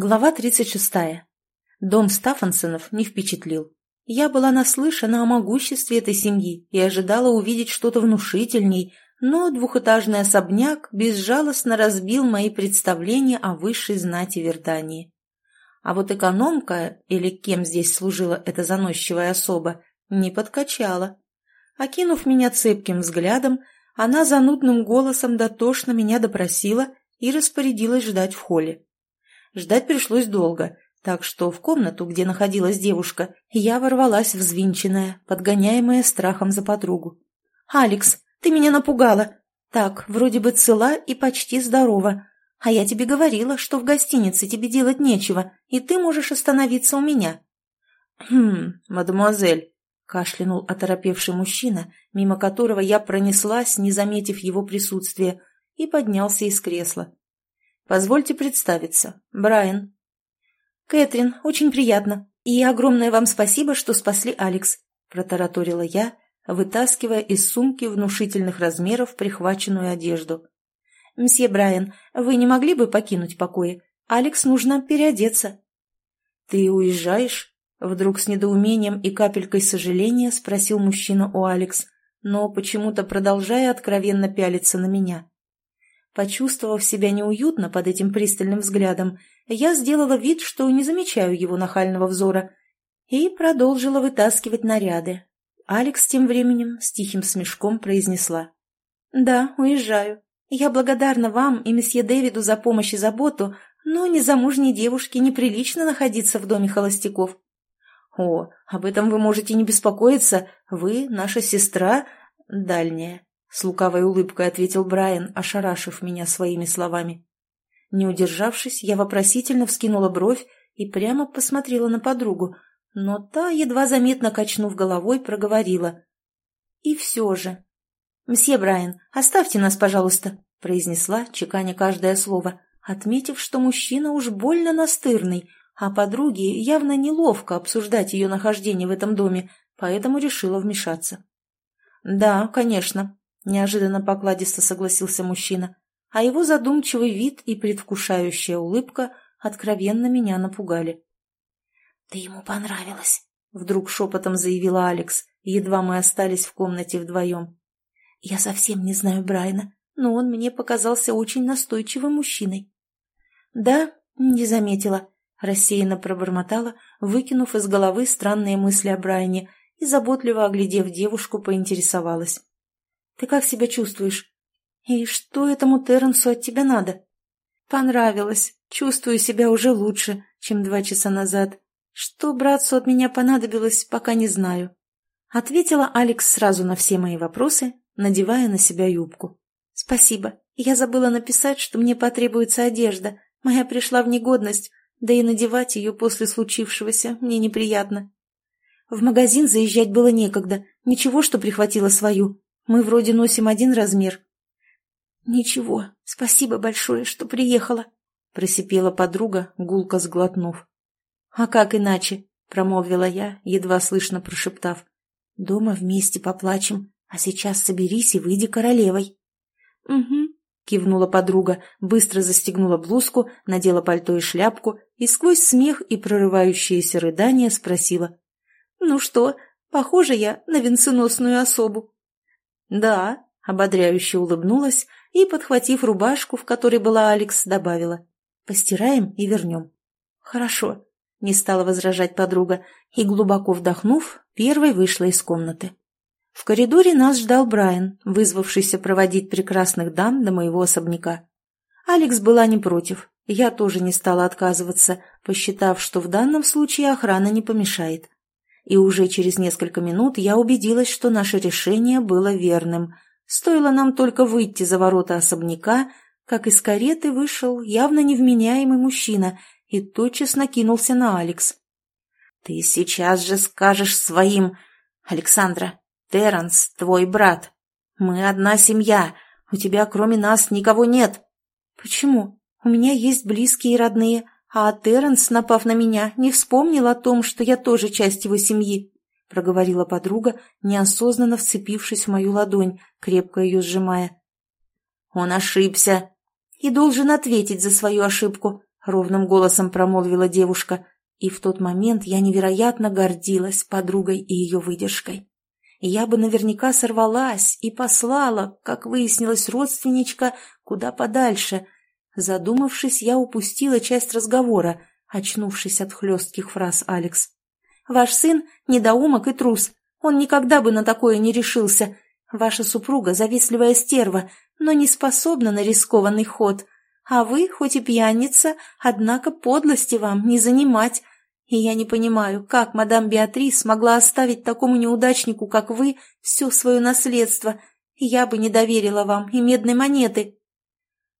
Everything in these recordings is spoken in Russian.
Глава 36. Дом Стаффансонов не впечатлил. Я была наслышана о могуществе этой семьи и ожидала увидеть что-то внушительней, но двухэтажный особняк безжалостно разбил мои представления о высшей знати Вердании. А вот экономка, или кем здесь служила эта заносчивая особа, не подкачала. Окинув меня цепким взглядом, она занудным голосом дотошно меня допросила и распорядилась ждать в холле. Ждать пришлось долго, так что в комнату, где находилась девушка, я ворвалась взвинченная, подгоняемая страхом за подругу. «Алекс, ты меня напугала! Так, вроде бы цела и почти здорова. А я тебе говорила, что в гостинице тебе делать нечего, и ты можешь остановиться у меня». «Хм, мадемуазель», — кашлянул оторопевший мужчина, мимо которого я пронеслась, не заметив его присутствия, и поднялся из кресла. Позвольте представиться. Брайан. Кэтрин, очень приятно. И огромное вам спасибо, что спасли Алекс, протараторила я, вытаскивая из сумки внушительных размеров прихваченную одежду. «Мсье Брайан, вы не могли бы покинуть покои? Алекс нужно переодеться». «Ты уезжаешь?» Вдруг с недоумением и капелькой сожаления спросил мужчина у Алекс, но почему-то продолжая откровенно пялиться на меня. Почувствовав себя неуютно под этим пристальным взглядом, я сделала вид, что не замечаю его нахального взора, и продолжила вытаскивать наряды. Алекс тем временем с тихим смешком произнесла. «Да, уезжаю. Я благодарна вам и месье Дэвиду за помощь и заботу, но незамужней девушке неприлично находиться в доме холостяков». «О, об этом вы можете не беспокоиться. Вы наша сестра дальняя». С лукавой улыбкой ответил Брайан, ошарашив меня своими словами. Не удержавшись, я вопросительно вскинула бровь и прямо посмотрела на подругу, но та, едва заметно качнув головой, проговорила. «И все же...» «Мсье Брайан, оставьте нас, пожалуйста», — произнесла, чеканя каждое слово, отметив, что мужчина уж больно настырный, а подруге явно неловко обсуждать ее нахождение в этом доме, поэтому решила вмешаться. «Да, конечно», неожиданно покладисто согласился мужчина, а его задумчивый вид и предвкушающая улыбка откровенно меня напугали. «Ты ему понравилась», — вдруг шепотом заявила Алекс, едва мы остались в комнате вдвоем. «Я совсем не знаю Брайна, но он мне показался очень настойчивым мужчиной». «Да, не заметила», — рассеянно пробормотала, выкинув из головы странные мысли о Брайне и, заботливо оглядев девушку, поинтересовалась. Ты как себя чувствуешь? И что этому Терренсу от тебя надо? Понравилось. Чувствую себя уже лучше, чем два часа назад. Что братцу от меня понадобилось, пока не знаю. Ответила Алекс сразу на все мои вопросы, надевая на себя юбку. Спасибо. Я забыла написать, что мне потребуется одежда. Моя пришла в негодность, да и надевать ее после случившегося мне неприятно. В магазин заезжать было некогда, ничего, что прихватила свою. Мы вроде носим один размер». «Ничего, спасибо большое, что приехала», — просипела подруга, гулко сглотнув. «А как иначе?» — промолвила я, едва слышно прошептав. «Дома вместе поплачем, а сейчас соберись и выйди королевой». «Угу», — кивнула подруга, быстро застегнула блузку, надела пальто и шляпку и сквозь смех и прорывающиеся рыдания спросила. «Ну что, похожа я на венценосную особу?» «Да», — ободряюще улыбнулась и, подхватив рубашку, в которой была Алекс, добавила. «Постираем и вернем». «Хорошо», — не стала возражать подруга, и, глубоко вдохнув, первой вышла из комнаты. В коридоре нас ждал Брайан, вызвавшийся проводить прекрасных дам до моего особняка. Алекс была не против, я тоже не стала отказываться, посчитав, что в данном случае охрана не помешает и уже через несколько минут я убедилась, что наше решение было верным. Стоило нам только выйти за ворота особняка, как из кареты вышел явно невменяемый мужчина и тотчас накинулся на Алекс. «Ты сейчас же скажешь своим... Александра, Терренс, твой брат. Мы одна семья, у тебя кроме нас никого нет». «Почему? У меня есть близкие и родные, а Терренс, напав на меня, не вспомнил о том, что я тоже часть его семьи, — проговорила подруга, неосознанно вцепившись в мою ладонь, крепко ее сжимая. Он ошибся и должен ответить за свою ошибку. — ровным голосом промолвила девушка, и в тот момент я невероятно гордилась подругой и ее выдержкой. Я бы наверняка сорвалась и послала, как выяснилось, родственничка куда подальше. Задумавшись, я упустила часть разговора, очнувшись от хлестких фраз Алекс. «Ваш сын — недоумок и трус. Он никогда бы на такое не решился. Ваша супруга — завистливая стерва, но не способна на рискованный ход. А вы, хоть и пьяница, однако подлости вам не занимать. И я не понимаю, как мадам Беатрис могла оставить такому неудачнику, как вы, все свое наследство. Я бы не доверила вам и медной монеты».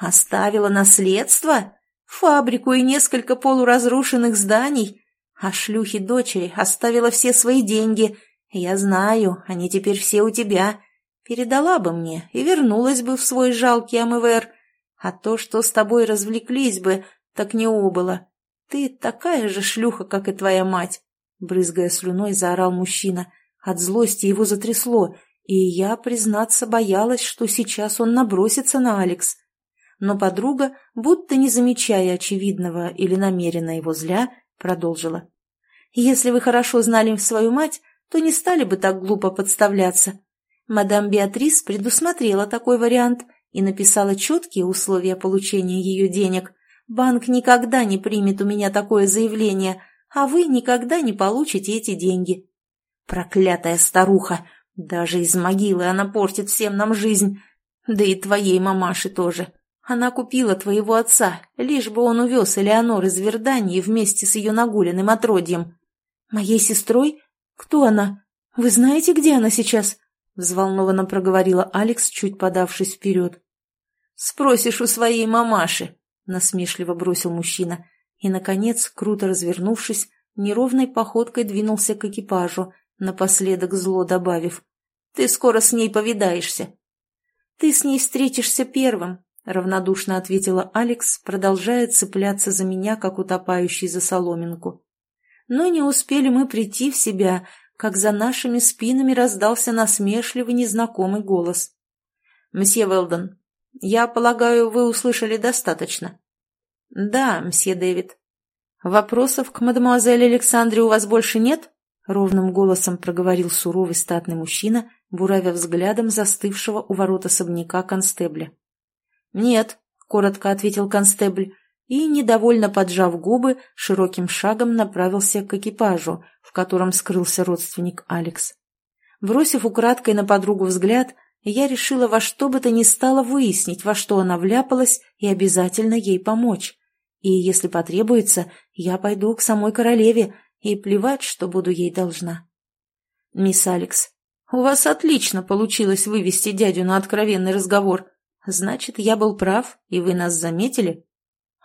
«Оставила наследство? Фабрику и несколько полуразрушенных зданий? А шлюхи дочери оставила все свои деньги. Я знаю, они теперь все у тебя. Передала бы мне и вернулась бы в свой жалкий АМВР. А то, что с тобой развлеклись бы, так не убыло. Ты такая же шлюха, как и твоя мать!» Брызгая слюной, заорал мужчина. От злости его затрясло, и я, признаться, боялась, что сейчас он набросится на Алекс. Но подруга, будто не замечая очевидного или намеренно его зля, продолжила. «Если вы хорошо знали свою мать, то не стали бы так глупо подставляться. Мадам Беатрис предусмотрела такой вариант и написала четкие условия получения ее денег. Банк никогда не примет у меня такое заявление, а вы никогда не получите эти деньги. Проклятая старуха! Даже из могилы она портит всем нам жизнь. Да и твоей мамаши тоже. Она купила твоего отца, лишь бы он увез Элеонор из Вердании вместе с ее нагуленным отродьем. Моей сестрой? Кто она? Вы знаете, где она сейчас? взволнованно проговорила Алекс, чуть подавшись вперед. «Спросишь у своей мамаши», — насмешливо бросил мужчина, и, наконец, круто развернувшись, неровной походкой двинулся к экипажу, напоследок зло добавив. «Ты скоро с ней повидаешься». «Ты с ней встретишься первым», — равнодушно ответила Алекс, продолжая цепляться за меня, как утопающий за соломинку. Но не успели мы прийти в себя, как за нашими спинами раздался насмешливый незнакомый голос. «Мсье Велдон, я полагаю, вы услышали достаточно?» «Да, мсье Дэвид». «Вопросов к мадемуазель Александре у вас больше нет?» Ровным голосом проговорил суровый статный мужчина, буравя взглядом застывшего у ворот особняка констебля. «Нет», — коротко ответил констебль, и, недовольно поджав губы, широким шагом направился к экипажу, в котором скрылся родственник Алекс. Бросив украдкой на подругу взгляд, я решила во что бы то ни стало выяснить, во что она вляпалась, и обязательно ей помочь. И, если потребуется, я пойду к самой королеве, и плевать, что буду ей должна. «Мисс Алекс, у вас отлично получилось вывести дядю на откровенный разговор. Значит, я был прав, и вы нас заметили?»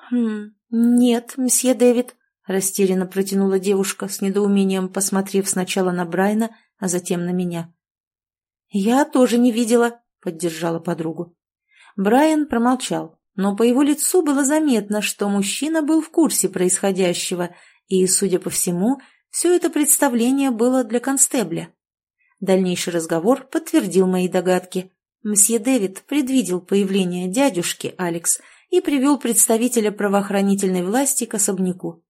«Хм, нет, мсье Дэвид», — растерянно протянула девушка, с недоумением посмотрев сначала на Брайна, а затем на меня. «Я тоже не видела», — поддержала подругу. Брайан промолчал, но по его лицу было заметно, что мужчина был в курсе происходящего, и, судя по всему, все это представление было для констебля. Дальнейший разговор подтвердил мои догадки. Мсье Дэвид предвидел появление дядюшки Алекс — и привел представителя правоохранительной власти к особняку.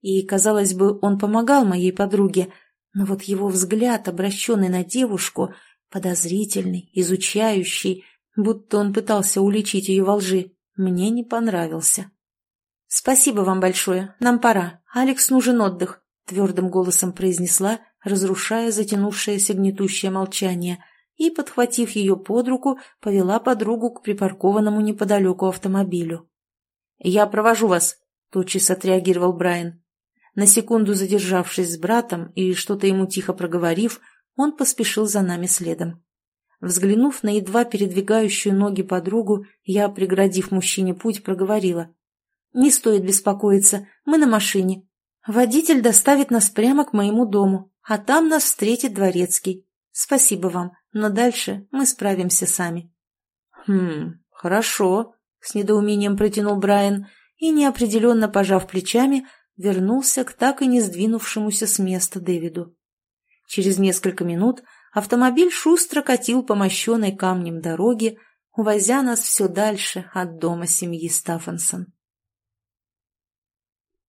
И, казалось бы, он помогал моей подруге, но вот его взгляд, обращенный на девушку, подозрительный, изучающий, будто он пытался уличить ее во лжи, мне не понравился. «Спасибо вам большое, нам пора, Алекс нужен отдых», — твердым голосом произнесла, разрушая затянувшееся гнетущее молчание — и, подхватив ее под руку, повела подругу к припаркованному неподалеку автомобилю. «Я провожу вас», — тотчас отреагировал Брайан. На секунду задержавшись с братом и что-то ему тихо проговорив, он поспешил за нами следом. Взглянув на едва передвигающую ноги подругу, я, преградив мужчине путь, проговорила. «Не стоит беспокоиться, мы на машине. Водитель доставит нас прямо к моему дому, а там нас встретит дворецкий. Спасибо вам, но дальше мы справимся сами. Хм, хорошо, с недоумением протянул Брайан и, неопределенно пожав плечами, вернулся к так и не сдвинувшемуся с места Дэвиду. Через несколько минут автомобиль шустро катил по мощенной камнем дороге, увозя нас все дальше от дома семьи Стаффансон.